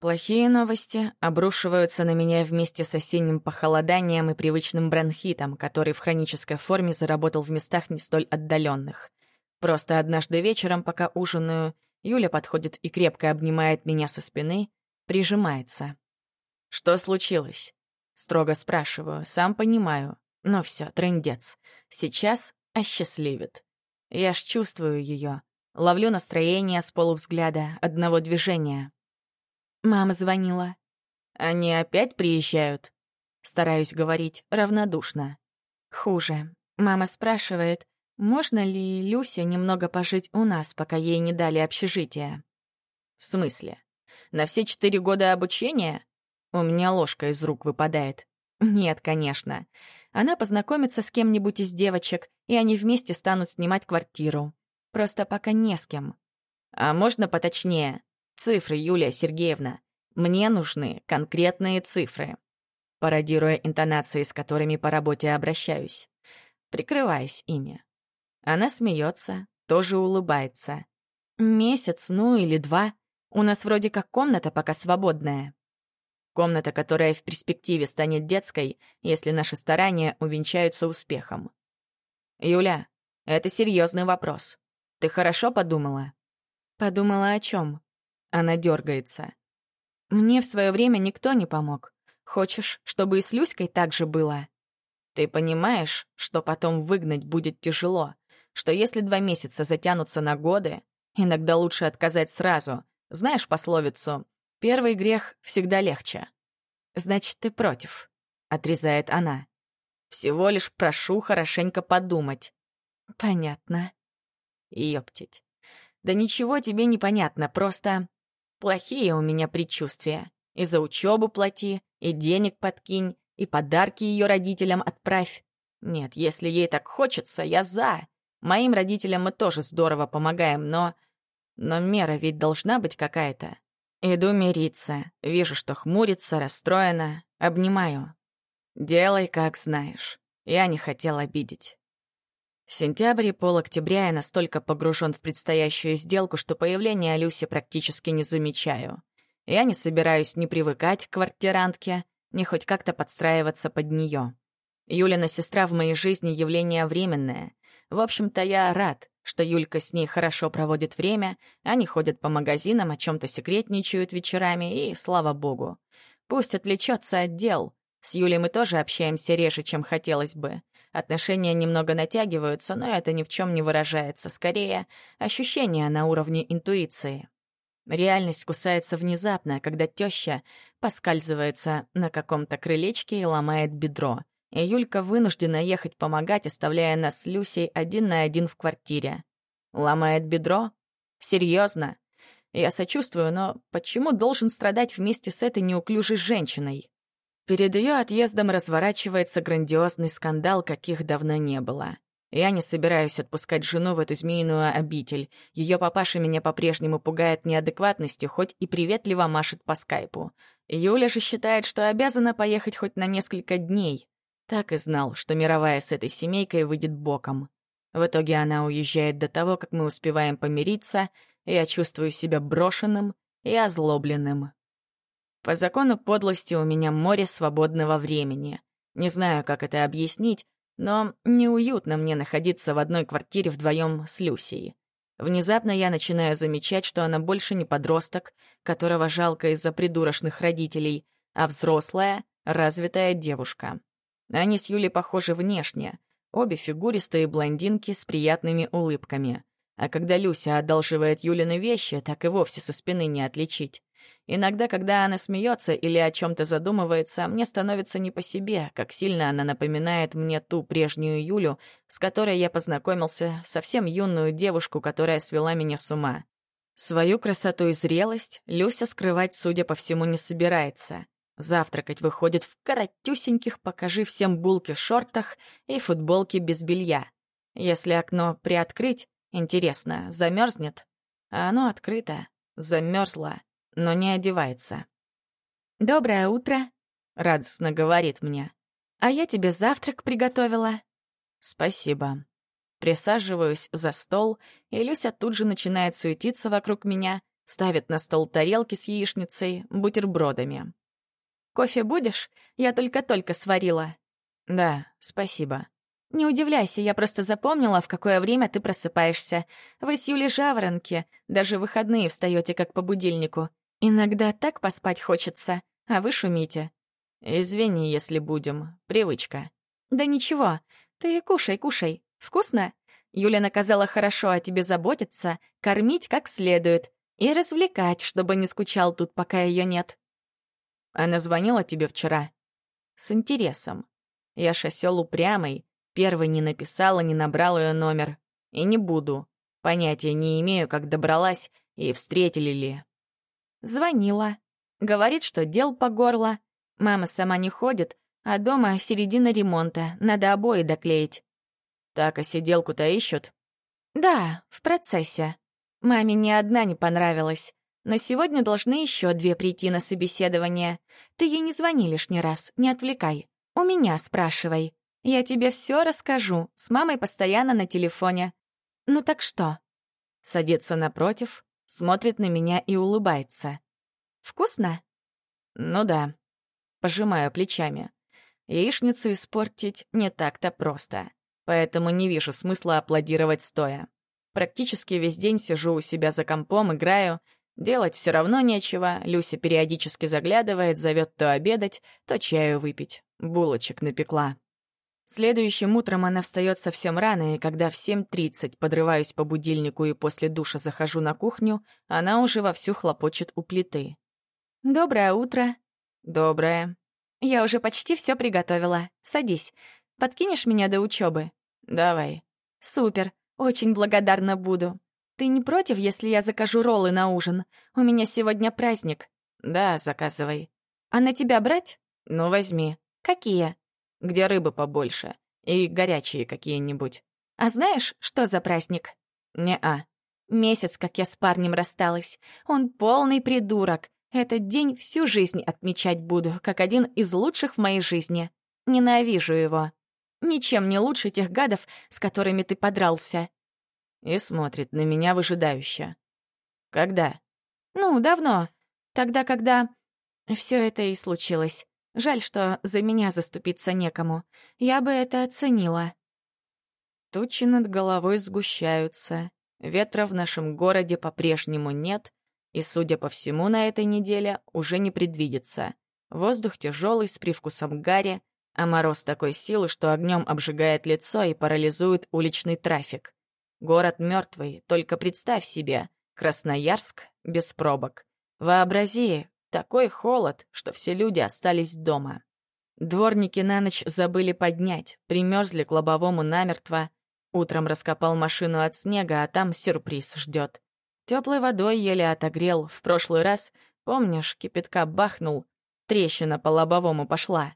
Плохие новости обрушиваются на меня вместе с осенним похолоданием и привычным бронхитом, который в хронической форме заработал в местах не столь отдаленных. Просто однажды вечером, пока ужинаю, Юля подходит и крепко обнимает меня со спины, прижимается. «Что случилось?» Строго спрашиваю, сам понимаю. Но все, трындец. Сейчас осчастливит. Я ж чувствую ее, ловлю настроение с полувзгляда, одного движения. Мама звонила. Они опять приезжают? Стараюсь говорить равнодушно. Хуже. Мама спрашивает, можно ли Люся немного пожить у нас, пока ей не дали общежитие. В смысле? На все четыре года обучения? У меня ложка из рук выпадает. Нет, конечно. Она познакомится с кем-нибудь из девочек, и они вместе станут снимать квартиру. Просто пока не с кем. А можно поточнее? Цифры, Юлия Сергеевна. Мне нужны конкретные цифры. Пародируя интонации, с которыми по работе обращаюсь. Прикрываясь ими. Она смеется, тоже улыбается. Месяц, ну или два. У нас вроде как комната пока свободная. Комната, которая в перспективе станет детской, если наши старания увенчаются успехом. Юля, это серьезный вопрос. Ты хорошо подумала? Подумала о чем? Она дергается. Мне в свое время никто не помог. Хочешь, чтобы и с Люськой так же было? Ты понимаешь, что потом выгнать будет тяжело, что если два месяца затянутся на годы, иногда лучше отказать сразу. Знаешь пословицу «Первый грех всегда легче». «Значит, ты против», — отрезает она. «Всего лишь прошу хорошенько подумать». «Понятно». Ёптить. «Да ничего тебе не понятно, просто Плохие у меня предчувствия. И за учебу плати, и денег подкинь, и подарки ее родителям отправь. Нет, если ей так хочется, я за. Моим родителям мы тоже здорово помогаем, но... Но мера ведь должна быть какая-то. Иду мириться, вижу, что хмурится, расстроена, обнимаю. Делай, как знаешь. Я не хотел обидеть. Сентябрь и пол-октября я настолько погружен в предстоящую сделку, что появления Люси практически не замечаю. Я не собираюсь ни привыкать к квартирантке, ни хоть как-то подстраиваться под нее. Юлина сестра в моей жизни явление временное. В общем-то, я рад, что Юлька с ней хорошо проводит время, они ходят по магазинам, о чем-то секретничают вечерами, и слава богу. Пусть отвлечется от дел. С Юлей мы тоже общаемся реже, чем хотелось бы. Отношения немного натягиваются, но это ни в чем не выражается. Скорее, ощущение на уровне интуиции. Реальность кусается внезапно, когда теща поскальзывается на каком-то крылечке и ломает бедро. И Юлька вынуждена ехать помогать, оставляя нас с Люсей один на один в квартире. Ломает бедро? Серьезно? Я сочувствую, но почему должен страдать вместе с этой неуклюжей женщиной? Перед ее отъездом разворачивается грандиозный скандал, каких давно не было. Я не собираюсь отпускать жену в эту змеиную обитель. Ее папаша меня по-прежнему пугает неадекватностью, хоть и приветливо машет по скайпу. Юля же считает, что обязана поехать хоть на несколько дней. Так и знал, что мировая с этой семейкой выйдет боком. В итоге она уезжает до того, как мы успеваем помириться, и я чувствую себя брошенным и озлобленным. По закону подлости у меня море свободного времени. Не знаю, как это объяснить, но неуютно мне находиться в одной квартире вдвоем с Люсией. Внезапно я начинаю замечать, что она больше не подросток, которого жалко из-за придурочных родителей, а взрослая, развитая девушка. Они с Юлей похожи внешне. Обе фигуристые блондинки с приятными улыбками. А когда Люся одалживает Юлины вещи, так и вовсе со спины не отличить. Иногда, когда она смеется или о чем-то задумывается, мне становится не по себе, как сильно она напоминает мне ту прежнюю Юлю, с которой я познакомился, совсем юную девушку, которая свела меня с ума. Свою красоту и зрелость Люся скрывать, судя по всему, не собирается. Завтракать выходит в коротюсеньких «покажи всем булки» шортах и футболке без белья. Если окно приоткрыть, интересно, замерзнет? А оно открыто, замерзло но не одевается. «Доброе утро», — радостно говорит мне. «А я тебе завтрак приготовила». «Спасибо». Присаживаюсь за стол, и Люся тут же начинает суетиться вокруг меня, ставит на стол тарелки с яичницей, бутербродами. «Кофе будешь? Я только-только сварила». «Да, спасибо». «Не удивляйся, я просто запомнила, в какое время ты просыпаешься. Вы с Юлей жаворонки, даже в выходные встаете как по будильнику. Иногда так поспать хочется, а вы шумите». «Извини, если будем. Привычка». «Да ничего. Ты кушай, кушай. Вкусно?» Юля наказала хорошо о тебе заботиться, кормить как следует и развлекать, чтобы не скучал тут, пока ее нет. Она звонила тебе вчера? С интересом. Я шосел упрямый, первый не написала, не набрал ее номер. И не буду. Понятия не имею, как добралась и встретили ли. Звонила. Говорит, что дел по горло. Мама сама не ходит, а дома середина ремонта, надо обои доклеить. Так, а сиделку-то ищут? Да, в процессе. Маме ни одна не понравилась. Но сегодня должны еще две прийти на собеседование. Ты ей не звони лишний раз, не отвлекай. У меня спрашивай. Я тебе все расскажу. С мамой постоянно на телефоне. Ну так что? Садится напротив, смотрит на меня и улыбается. Вкусно? Ну да. Пожимаю плечами. Яичницу испортить не так-то просто поэтому не вижу смысла аплодировать стоя. Практически весь день сижу у себя за компом, играю. Делать все равно нечего, Люся периодически заглядывает, зовет то обедать, то чаю выпить. Булочек напекла. Следующим утром она встает совсем рано, и когда в 7.30 подрываюсь по будильнику и после душа захожу на кухню, она уже вовсю хлопочет у плиты. «Доброе утро». «Доброе». «Я уже почти все приготовила. Садись. Подкинешь меня до учебы? «Давай». «Супер, очень благодарна буду. Ты не против, если я закажу роллы на ужин? У меня сегодня праздник». «Да, заказывай». «А на тебя брать?» «Ну, возьми». «Какие?» «Где рыбы побольше. И горячие какие-нибудь». «А знаешь, что за праздник?» «Не-а». «Месяц, как я с парнем рассталась. Он полный придурок. Этот день всю жизнь отмечать буду, как один из лучших в моей жизни. Ненавижу его». Ничем не лучше тех гадов, с которыми ты подрался. И смотрит на меня выжидающе. Когда? Ну, давно. Тогда, когда... Все это и случилось. Жаль, что за меня заступиться некому. Я бы это оценила. Тучи над головой сгущаются. Ветра в нашем городе по-прежнему нет, и, судя по всему, на этой неделе уже не предвидится. Воздух тяжелый, с привкусом гари, а мороз такой силы, что огнем обжигает лицо и парализует уличный трафик. Город мертвый, только представь себе, Красноярск без пробок. Вообрази, такой холод, что все люди остались дома. Дворники на ночь забыли поднять, примерзли к лобовому намертво. Утром раскопал машину от снега, а там сюрприз ждет. Теплой водой еле отогрел. В прошлый раз, помнишь, кипятка бахнул, трещина по лобовому пошла.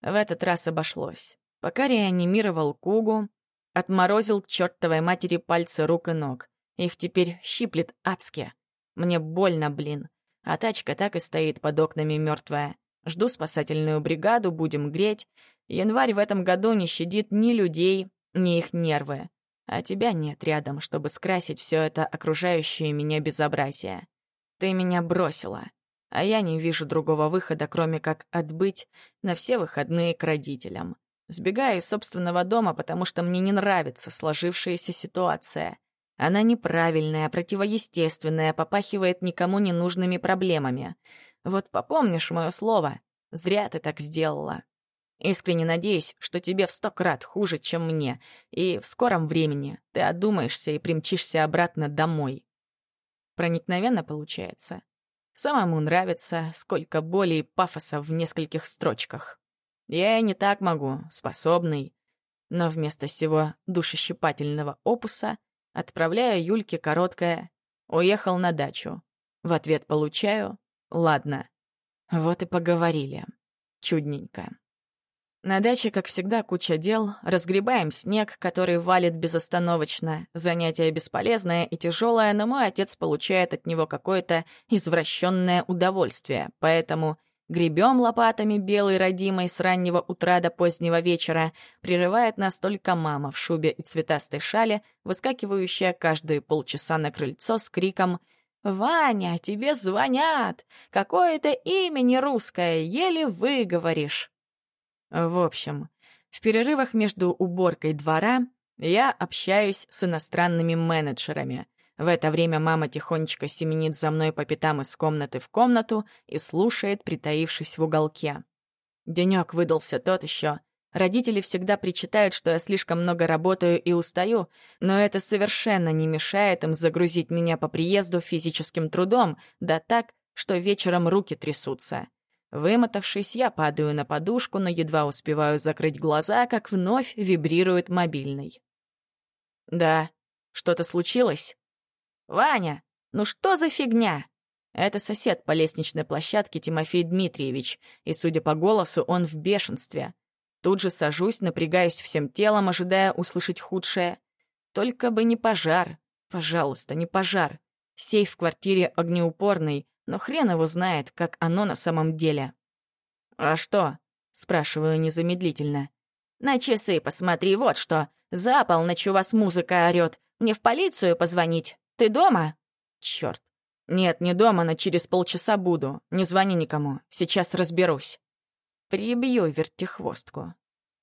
В этот раз обошлось. Пока реанимировал Кугу, отморозил к чертовой матери пальцы рук и ног. Их теперь щиплет адски. Мне больно, блин. А тачка так и стоит под окнами мертвая. Жду спасательную бригаду, будем греть. Январь в этом году не щадит ни людей, ни их нервы. А тебя нет рядом, чтобы скрасить все это окружающее меня безобразие. Ты меня бросила а я не вижу другого выхода, кроме как отбыть на все выходные к родителям. Сбегаю из собственного дома, потому что мне не нравится сложившаяся ситуация. Она неправильная, противоестественная, попахивает никому не нужными проблемами. Вот попомнишь мое слово, зря ты так сделала. Искренне надеюсь, что тебе в сто крат хуже, чем мне, и в скором времени ты одумаешься и примчишься обратно домой. Проникновенно получается. Самому нравится, сколько боли и пафоса в нескольких строчках. Я и не так могу, способный. Но вместо всего душещипательного опуса отправляю Юльке короткое «Уехал на дачу». В ответ получаю «Ладно». Вот и поговорили. Чудненько. На даче, как всегда, куча дел. Разгребаем снег, который валит безостановочно. Занятие бесполезное и тяжелое, но мой отец получает от него какое-то извращенное удовольствие. Поэтому гребем лопатами белой родимой с раннего утра до позднего вечера. Прерывает нас только мама в шубе и цветастой шале, выскакивающая каждые полчаса на крыльцо с криком «Ваня, тебе звонят! Какое-то имя не русское, еле выговоришь!» В общем, в перерывах между уборкой двора я общаюсь с иностранными менеджерами. В это время мама тихонечко семенит за мной по пятам из комнаты в комнату и слушает, притаившись в уголке. Денек выдался тот еще. Родители всегда причитают, что я слишком много работаю и устаю, но это совершенно не мешает им загрузить меня по приезду физическим трудом, да так, что вечером руки трясутся. Вымотавшись, я падаю на подушку, но едва успеваю закрыть глаза, как вновь вибрирует мобильный. «Да, что-то случилось?» «Ваня, ну что за фигня?» Это сосед по лестничной площадке Тимофей Дмитриевич, и, судя по голосу, он в бешенстве. Тут же сажусь, напрягаюсь всем телом, ожидая услышать худшее. Только бы не пожар. Пожалуйста, не пожар. Сейф в квартире огнеупорный, но хрен его знает, как оно на самом деле. «А что?» — спрашиваю незамедлительно. «На часы посмотри, вот что. За полночь у вас музыка орёт. Мне в полицию позвонить? Ты дома?» «Чёрт. Нет, не дома, но через полчаса буду. Не звони никому. Сейчас разберусь». Прибью вертихвостку.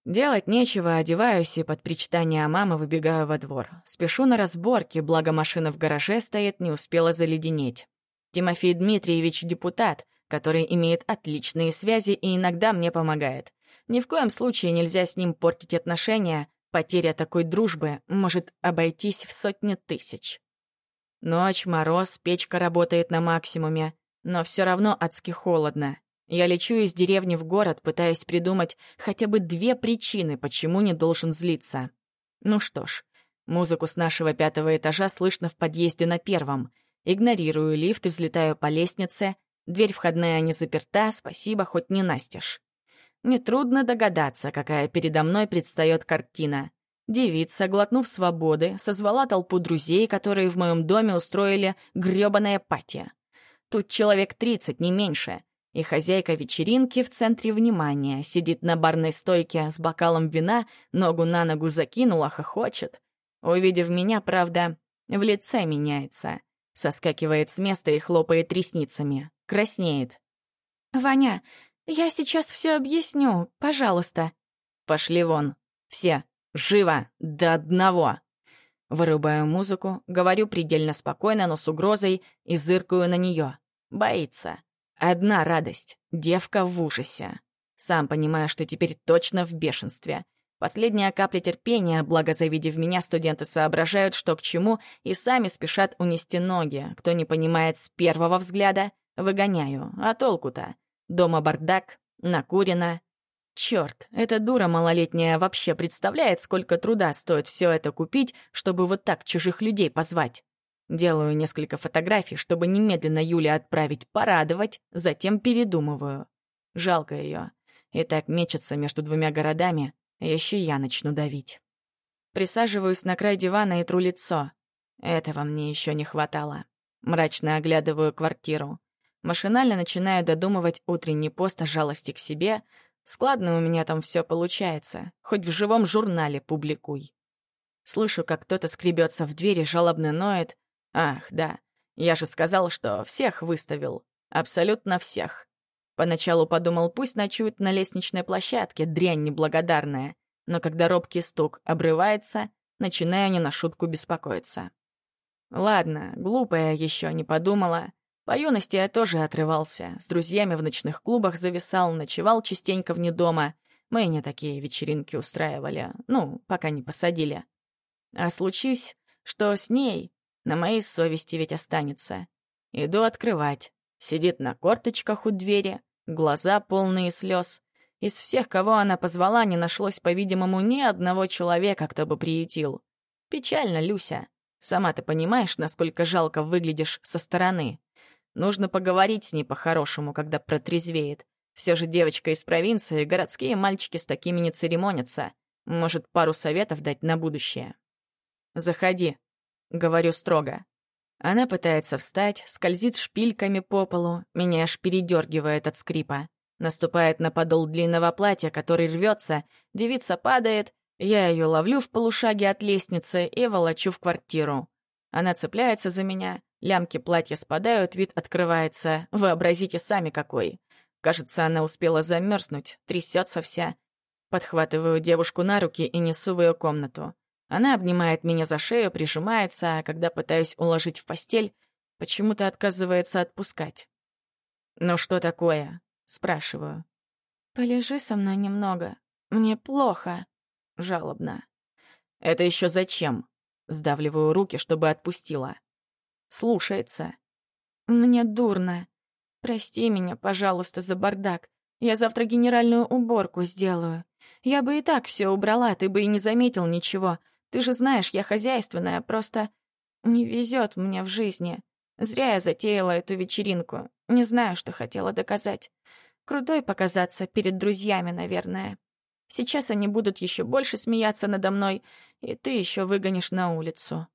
Делать нечего, одеваюсь и под причитание мамы выбегаю во двор. Спешу на разборки, благо машина в гараже стоит, не успела заледенеть. Тимофей Дмитриевич — депутат, который имеет отличные связи и иногда мне помогает. Ни в коем случае нельзя с ним портить отношения, потеря такой дружбы может обойтись в сотни тысяч. Ночь, мороз, печка работает на максимуме, но все равно адски холодно. Я лечу из деревни в город, пытаясь придумать хотя бы две причины, почему не должен злиться. Ну что ж, музыку с нашего пятого этажа слышно в подъезде на первом. Игнорирую лифт и взлетаю по лестнице. Дверь входная не заперта, спасибо, хоть не настежь. Нетрудно догадаться, какая передо мной предстает картина. Девица, глотнув свободы, созвала толпу друзей, которые в моем доме устроили грёбаное пати. Тут человек тридцать, не меньше. И хозяйка вечеринки в центре внимания сидит на барной стойке с бокалом вина, ногу на ногу закинула, хохочет. Увидев меня, правда, в лице меняется. Соскакивает с места и хлопает ресницами. Краснеет. «Ваня, я сейчас все объясню, пожалуйста». «Пошли вон. Все. Живо. До одного». Вырубаю музыку, говорю предельно спокойно, но с угрозой, и зыркаю на нее. Боится. Одна радость. Девка в ужасе. Сам понимаю, что теперь точно в бешенстве. Последняя капля терпения, благо завидев меня, студенты соображают, что к чему, и сами спешат унести ноги. Кто не понимает с первого взгляда, выгоняю. А толку-то? Дома бардак, накурено. Черт, эта дура малолетняя вообще представляет, сколько труда стоит все это купить, чтобы вот так чужих людей позвать. Делаю несколько фотографий, чтобы немедленно Юле отправить порадовать, затем передумываю. Жалко ее. И так мечется между двумя городами, еще я начну давить. Присаживаюсь на край дивана и тру лицо. Этого мне еще не хватало. Мрачно оглядываю квартиру. Машинально начинаю додумывать утренний пост о жалости к себе. Складно у меня там все получается. Хоть в живом журнале публикуй. Слышу, как кто-то скребется в двери, жалобно ноет. Ах, да, я же сказал, что всех выставил. Абсолютно всех. Поначалу подумал, пусть ночует на лестничной площадке, дрянь неблагодарная. Но когда робкий стук обрывается, начинаю не на шутку беспокоиться. Ладно, глупая еще не подумала. По юности я тоже отрывался. С друзьями в ночных клубах зависал, ночевал частенько вне дома. Мы не такие вечеринки устраивали. Ну, пока не посадили. А случись, что с ней, на моей совести ведь останется. Иду открывать. Сидит на корточках у двери, глаза полные слез. Из всех, кого она позвала, не нашлось, по-видимому, ни одного человека, кто бы приютил. Печально, Люся. Сама ты понимаешь, насколько жалко выглядишь со стороны. Нужно поговорить с ней по-хорошему, когда протрезвеет. Все же девочка из провинции, городские мальчики с такими не церемонятся. Может, пару советов дать на будущее. «Заходи», — говорю строго. Она пытается встать, скользит шпильками по полу, меня аж передергивает от скрипа. Наступает на подол длинного платья, который рвется, девица падает, я ее ловлю в полушаге от лестницы и волочу в квартиру. Она цепляется за меня, Лямки платья спадают, вид открывается. Вообразите сами какой. Кажется, она успела замерзнуть, трясется вся. Подхватываю девушку на руки и несу в ее комнату. Она обнимает меня за шею, прижимается, а когда пытаюсь уложить в постель, почему-то отказывается отпускать. «Ну что такое?» — спрашиваю. «Полежи со мной немного. Мне плохо», — жалобно. «Это еще зачем?» — сдавливаю руки, чтобы отпустила. Слушается. «Мне дурно. Прости меня, пожалуйста, за бардак. Я завтра генеральную уборку сделаю. Я бы и так все убрала, ты бы и не заметил ничего. Ты же знаешь, я хозяйственная, просто не везет мне в жизни. Зря я затеяла эту вечеринку. Не знаю, что хотела доказать. Крутой показаться перед друзьями, наверное. Сейчас они будут еще больше смеяться надо мной, и ты еще выгонишь на улицу.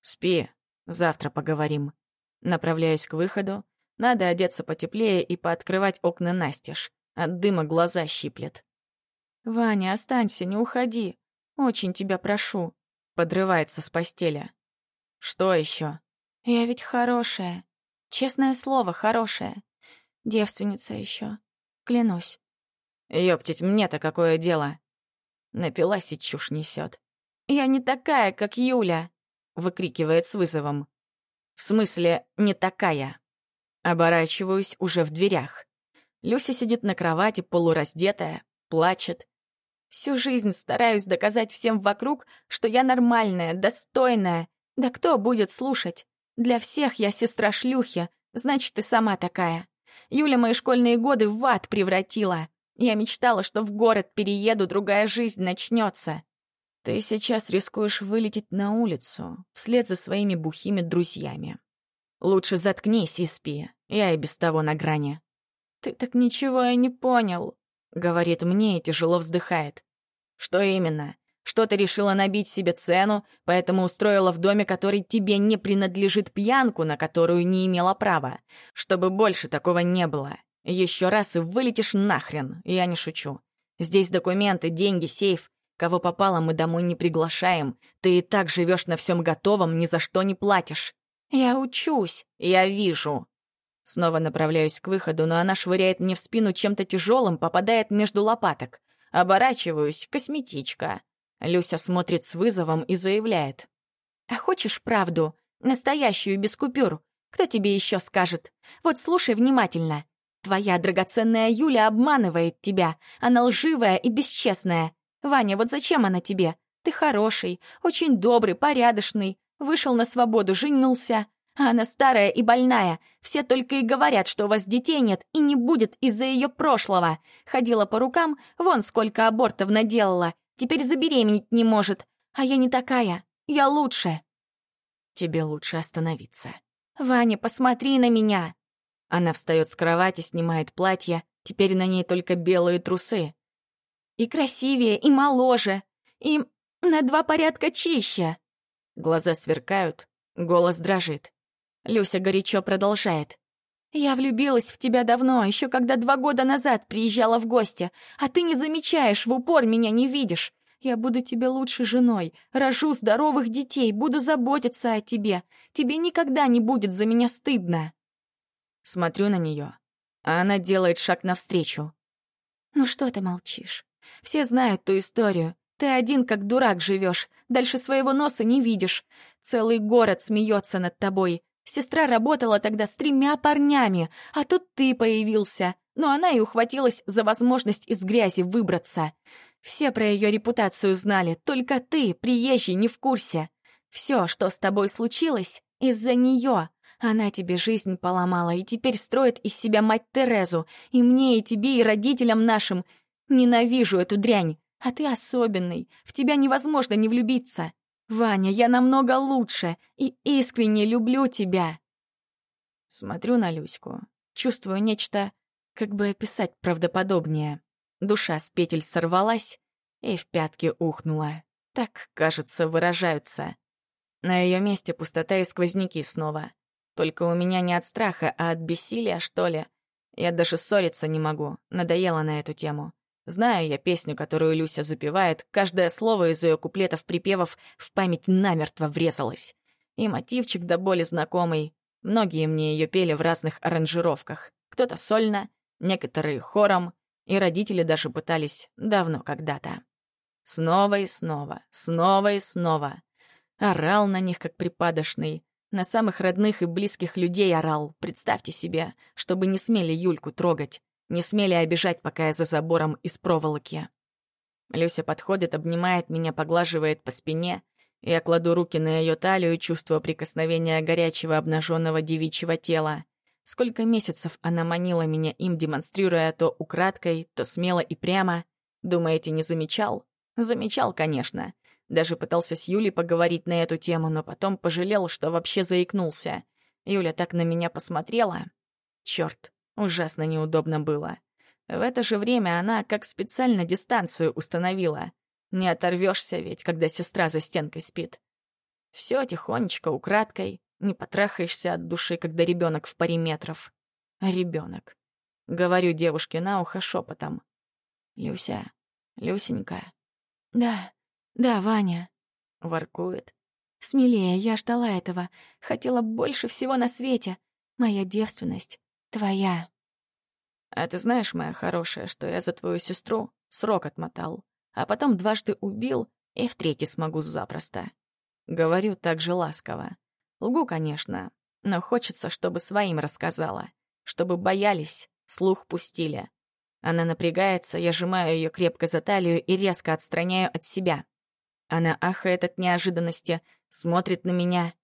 Спи, завтра поговорим. Направляюсь к выходу. Надо одеться потеплее и пооткрывать окна настежь. От дыма глаза щиплет. «Ваня, останься, не уходи. Очень тебя прошу», — подрывается с постели. «Что еще? «Я ведь хорошая. Честное слово, хорошая. Девственница еще. Клянусь». «Ёптить, мне-то какое дело?» Напилась и чушь несет. «Я не такая, как Юля!» — выкрикивает с вызовом. «В смысле, не такая?» Оборачиваюсь уже в дверях. Люся сидит на кровати, полураздетая, плачет. Всю жизнь стараюсь доказать всем вокруг, что я нормальная, достойная. Да кто будет слушать? Для всех я сестра шлюхи, значит, ты сама такая. Юля мои школьные годы в ад превратила. Я мечтала, что в город перееду, другая жизнь начнется. Ты сейчас рискуешь вылететь на улицу, вслед за своими бухими друзьями. Лучше заткнись и спи, я и без того на грани. Ты так ничего и не понял. Говорит мне и тяжело вздыхает. Что именно? Что ты решила набить себе цену, поэтому устроила в доме, который тебе не принадлежит, пьянку, на которую не имела права. Чтобы больше такого не было. Еще раз и вылетишь нахрен, я не шучу. Здесь документы, деньги, сейф. Кого попало, мы домой не приглашаем. Ты и так живешь на всем готовом, ни за что не платишь. Я учусь. Я вижу. Снова направляюсь к выходу, но она швыряет мне в спину чем-то тяжелым, попадает между лопаток. Оборачиваюсь, косметичка. Люся смотрит с вызовом и заявляет. «А хочешь правду? Настоящую, без купюр? Кто тебе еще скажет? Вот слушай внимательно. Твоя драгоценная Юля обманывает тебя. Она лживая и бесчестная. Ваня, вот зачем она тебе? Ты хороший, очень добрый, порядочный. Вышел на свободу, женился. А она старая и больная. Все только и говорят, что у вас детей нет и не будет из-за ее прошлого. Ходила по рукам, вон сколько абортов наделала. Теперь забеременеть не может. А я не такая. Я лучше. Тебе лучше остановиться. Ваня, посмотри на меня. Она встает с кровати, снимает платье. Теперь на ней только белые трусы. И красивее, и моложе, и на два порядка чище. Глаза сверкают, голос дрожит. Люся горячо продолжает. «Я влюбилась в тебя давно, еще когда два года назад приезжала в гости, а ты не замечаешь, в упор меня не видишь. Я буду тебе лучшей женой, рожу здоровых детей, буду заботиться о тебе. Тебе никогда не будет за меня стыдно». Смотрю на нее, а она делает шаг навстречу. «Ну что ты молчишь? Все знают ту историю. Ты один как дурак живешь, дальше своего носа не видишь. Целый город смеется над тобой. Сестра работала тогда с тремя парнями, а тут ты появился. Но она и ухватилась за возможность из грязи выбраться. Все про ее репутацию знали, только ты, приезжий, не в курсе. Все, что с тобой случилось, из-за нее. Она тебе жизнь поломала и теперь строит из себя мать Терезу. И мне, и тебе, и родителям нашим. Ненавижу эту дрянь. А ты особенный. В тебя невозможно не влюбиться. «Ваня, я намного лучше и искренне люблю тебя!» Смотрю на Люську, чувствую нечто, как бы описать правдоподобнее. Душа с петель сорвалась и в пятки ухнула. Так, кажется, выражаются. На ее месте пустота и сквозняки снова. Только у меня не от страха, а от бессилия, что ли. Я даже ссориться не могу, надоело на эту тему. Знаю я песню, которую Люся запевает, каждое слово из ее куплетов-припевов в память намертво врезалось. И мотивчик до боли знакомый. Многие мне ее пели в разных аранжировках. Кто-то сольно, некоторые хором, и родители даже пытались давно когда-то. Снова и снова, снова и снова. Орал на них, как припадочный. На самых родных и близких людей орал, представьте себе, чтобы не смели Юльку трогать, не смели обижать, пока я за забором из проволоки. Люся подходит, обнимает меня, поглаживает по спине. Я кладу руки на ее талию, чувствуя прикосновение горячего обнаженного девичьего тела. Сколько месяцев она манила меня им, демонстрируя то украдкой, то смело и прямо. Думаете, не замечал? Замечал, конечно. Даже пытался с Юлей поговорить на эту тему, но потом пожалел, что вообще заикнулся. Юля так на меня посмотрела. Черт, ужасно неудобно было. В это же время она как специально дистанцию установила. Не оторвешься ведь, когда сестра за стенкой спит. Все тихонечко, украдкой, не потрахаешься от души, когда ребенок в паре метров. Ребенок. Говорю девушке на ухо шепотом. Люся, Люсенька. Да, да, Ваня. Воркует. Смелее, я ждала этого. Хотела больше всего на свете. Моя девственность твоя. А ты знаешь, моя хорошая, что я за твою сестру срок отмотал, а потом дважды убил и в третий смогу запросто. Говорю так же ласково. Лгу, конечно, но хочется, чтобы своим рассказала, чтобы боялись, слух пустили. Она напрягается, я сжимаю ее крепко за талию и резко отстраняю от себя. Она ахает от неожиданности, смотрит на меня.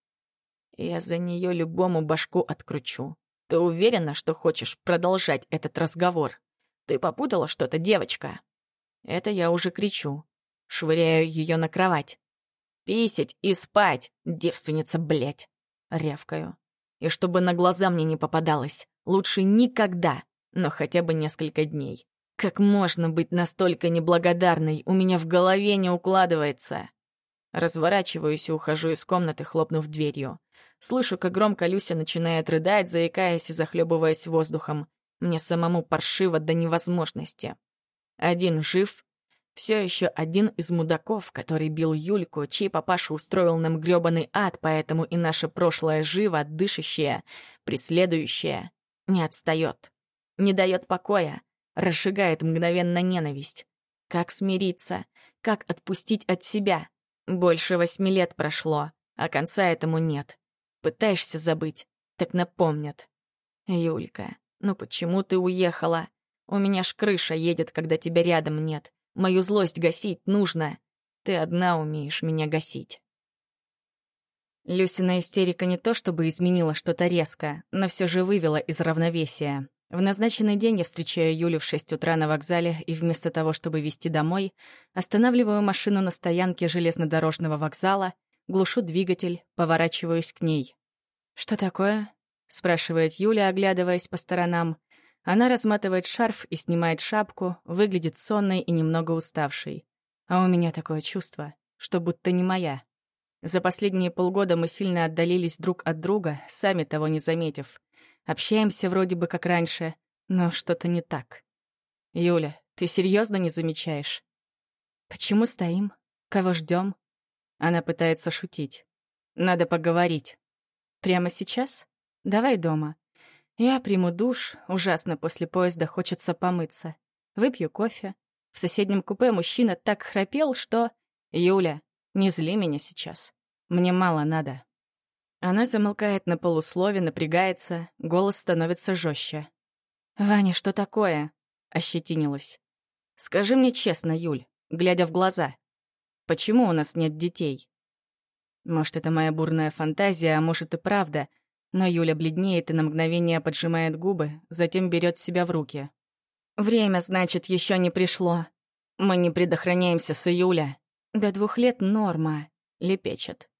Я за нее любому башку откручу. Ты уверена, что хочешь продолжать этот разговор? Ты попутала что-то, девочка?» Это я уже кричу. Швыряю ее на кровать. «Писать и спать, девственница, блядь!» Рявкаю. И чтобы на глаза мне не попадалось. Лучше никогда, но хотя бы несколько дней. Как можно быть настолько неблагодарной? У меня в голове не укладывается. Разворачиваюсь и ухожу из комнаты, хлопнув дверью. Слышу, как громко Люся начинает рыдать, заикаясь и захлебываясь воздухом. Мне самому паршиво до невозможности. Один жив. Все еще один из мудаков, который бил Юльку, чей папаша устроил нам грёбаный ад, поэтому и наше прошлое живо, дышащее, преследующее, не отстает, не дает покоя, разжигает мгновенно ненависть. Как смириться? Как отпустить от себя? Больше восьми лет прошло, а конца этому нет. Пытаешься забыть, так напомнят. Юлька, ну почему ты уехала? У меня ж крыша едет, когда тебя рядом нет. Мою злость гасить нужно. Ты одна умеешь меня гасить. Люсина истерика не то чтобы изменила что-то резко, но все же вывела из равновесия. В назначенный день я встречаю Юлю в 6 утра на вокзале и вместо того, чтобы везти домой, останавливаю машину на стоянке железнодорожного вокзала глушу двигатель, поворачиваюсь к ней. «Что такое?» — спрашивает Юля, оглядываясь по сторонам. Она разматывает шарф и снимает шапку, выглядит сонной и немного уставшей. А у меня такое чувство, что будто не моя. За последние полгода мы сильно отдалились друг от друга, сами того не заметив. Общаемся вроде бы как раньше, но что-то не так. «Юля, ты серьезно не замечаешь?» «Почему стоим? Кого ждем? Она пытается шутить. Надо поговорить. Прямо сейчас? Давай дома. Я приму душ, ужасно после поезда хочется помыться. Выпью кофе. В соседнем купе мужчина так храпел, что... Юля, не зли меня сейчас. Мне мало надо. Она замолкает на полуслове, напрягается, голос становится жестче. «Ваня, что такое?» — ощетинилась. «Скажи мне честно, Юль, глядя в глаза, Почему у нас нет детей? Может, это моя бурная фантазия, а может и правда. Но Юля бледнеет и на мгновение поджимает губы, затем берет себя в руки. Время, значит, еще не пришло. Мы не предохраняемся с июля. До двух лет норма, лепечет.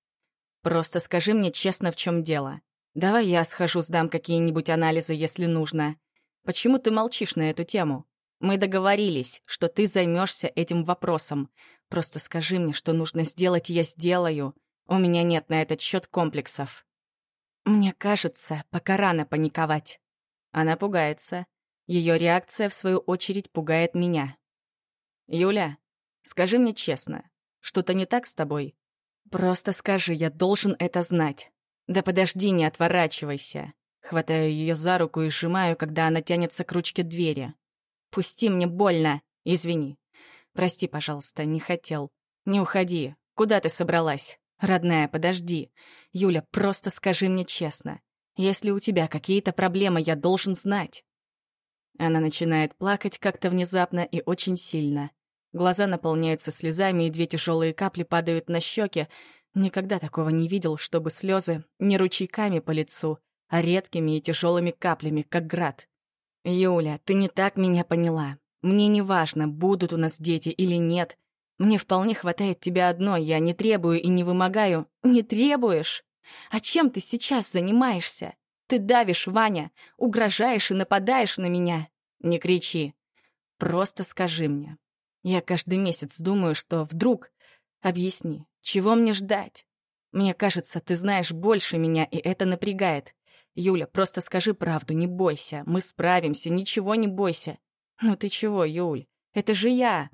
Просто скажи мне честно, в чем дело. Давай я схожу, сдам какие-нибудь анализы, если нужно. Почему ты молчишь на эту тему? Мы договорились, что ты займешься этим вопросом. Просто скажи мне, что нужно сделать, я сделаю. У меня нет на этот счет комплексов. Мне кажется, пока рано паниковать. Она пугается. Ее реакция, в свою очередь, пугает меня. «Юля, скажи мне честно, что-то не так с тобой? Просто скажи, я должен это знать. Да подожди, не отворачивайся. Хватаю ее за руку и сжимаю, когда она тянется к ручке двери. Пусти, мне больно. Извини. Прости, пожалуйста, не хотел. Не уходи. Куда ты собралась? Родная, подожди. Юля, просто скажи мне честно. Если у тебя какие-то проблемы, я должен знать. Она начинает плакать как-то внезапно и очень сильно. Глаза наполняются слезами, и две тяжелые капли падают на щеки. Никогда такого не видел, чтобы слезы не ручейками по лицу, а редкими и тяжелыми каплями, как град. «Юля, ты не так меня поняла. Мне не важно, будут у нас дети или нет. Мне вполне хватает тебя одной, я не требую и не вымогаю. Не требуешь? А чем ты сейчас занимаешься? Ты давишь, Ваня, угрожаешь и нападаешь на меня. Не кричи. Просто скажи мне. Я каждый месяц думаю, что вдруг... Объясни, чего мне ждать? Мне кажется, ты знаешь больше меня, и это напрягает. Юля, просто скажи правду, не бойся. Мы справимся, ничего не бойся. Ну ты чего, Юль? Это же я.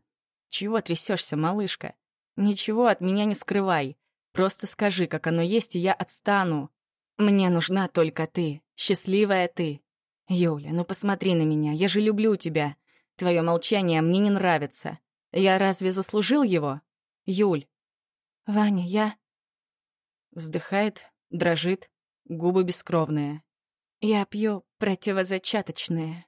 Чего трясешься, малышка? Ничего от меня не скрывай. Просто скажи, как оно есть, и я отстану. Мне нужна только ты, счастливая ты. Юля, ну посмотри на меня, я же люблю тебя. Твое молчание мне не нравится. Я разве заслужил его? Юль. Ваня, я... Вздыхает, дрожит, губы бескровные. Я пью противозачаточные.